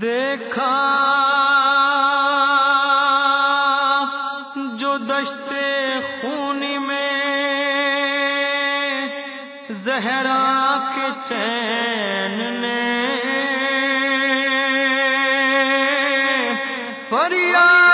دیکھا جو دشتے خونی میں زہرا کے چین نے فریاد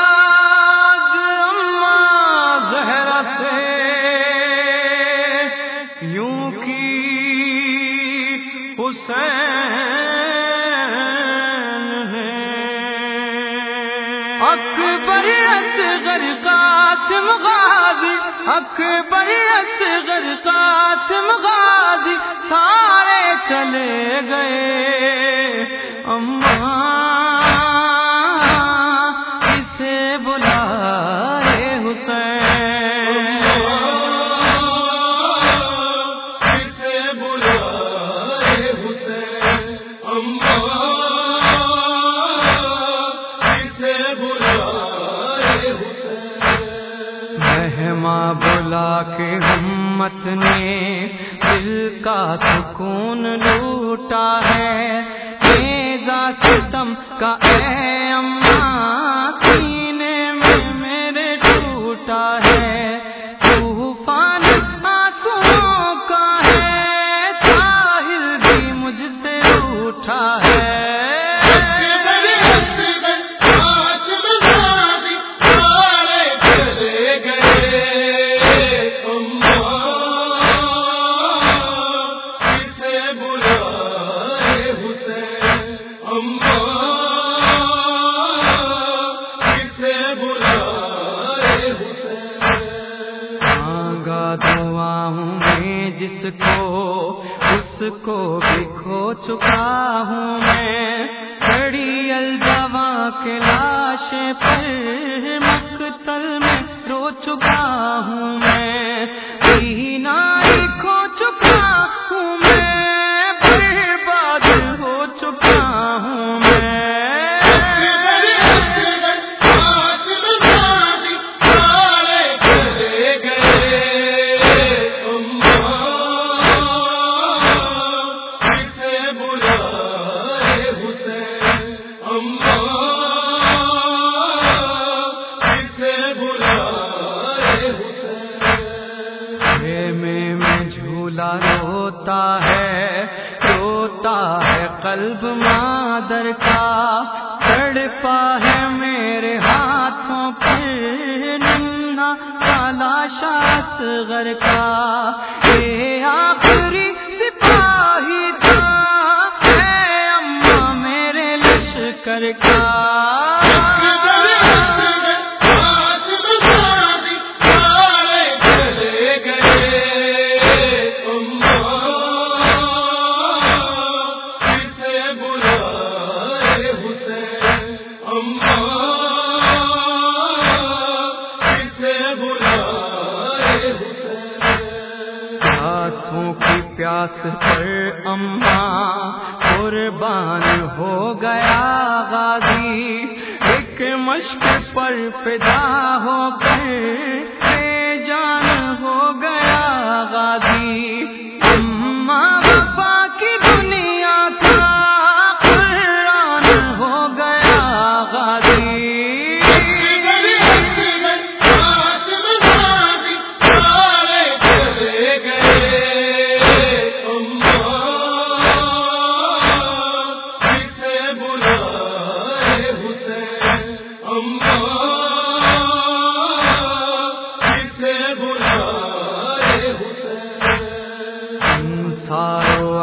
اکبر اصغر قاسم غازی اکبر اصغر قاسم غازی سارے چلے گئے۔ اماں ماں بلا کے ہمت نے دل کا سکون لوٹا ہے تیزا ستم کا اے جس کو اس کو بھی کھو چکا ہوں میں۔ کھڑی الجوا کے لاش پر مقتل میں رو چکا ہوں میں۔ روتا ہے قلب مادر کا، تڑپا ہے میرے ہاتھوں پہ نمنا کالا شاس گھر کا۔ یہ آخری سپاہی تھا، اے اماں میرے لشکر کا۔ اماں قربان ہو گیا غازی ایک مشق پر پیدا ہو کر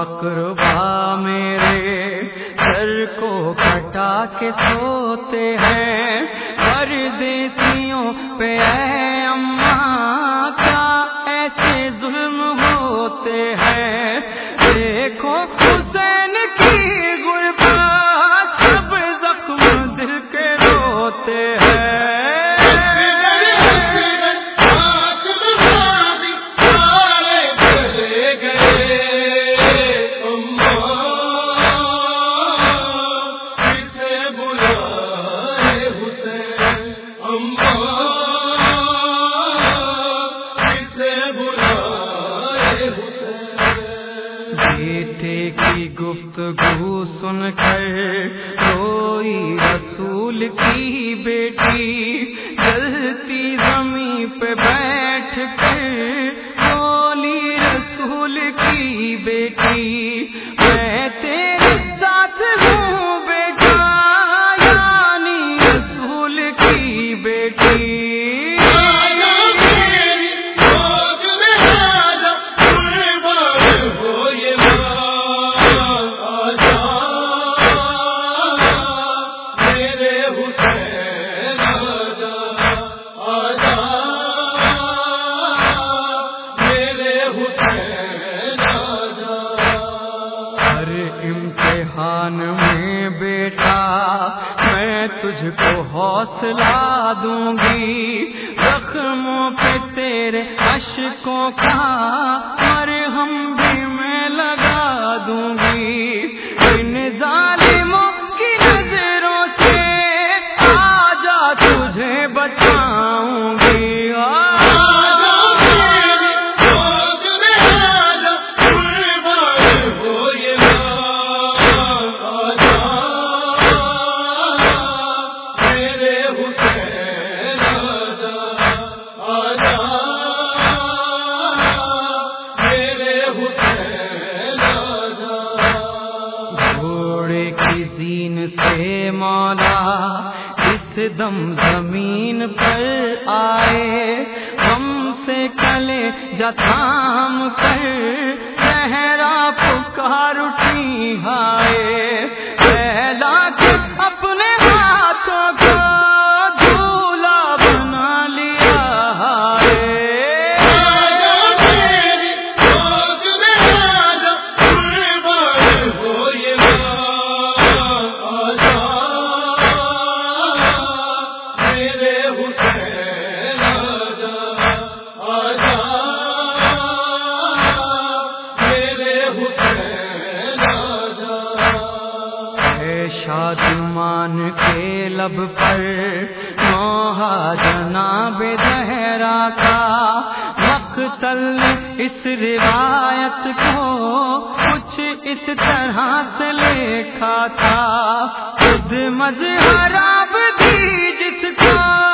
اقربا میرے سر کو کٹا کے سوتے ہیں پردیسیوں پہ اے اماں کا ایسے ظلم ہوتے ہیں بیٹے کی گفتگو سن کر کوئی رسول کی بیٹی جلتی زمین پہ بیٹھ کر بولی رسول کی بیٹی امتحان میں بیٹا میں تجھ کو حوصلہ دوں گی۔ زخموں پہ تیرے اشکوں کا دین سے مولا اس دم زمین پر آئے ہم سے کلے جتام کر صحرا پکار اٹھی ہائے شادمان کے لب پر موہا جناب دہرا کا مختل اس روایت کو کچھ اس طرح سے لکھا تھا، خود مذہراب دی جس کو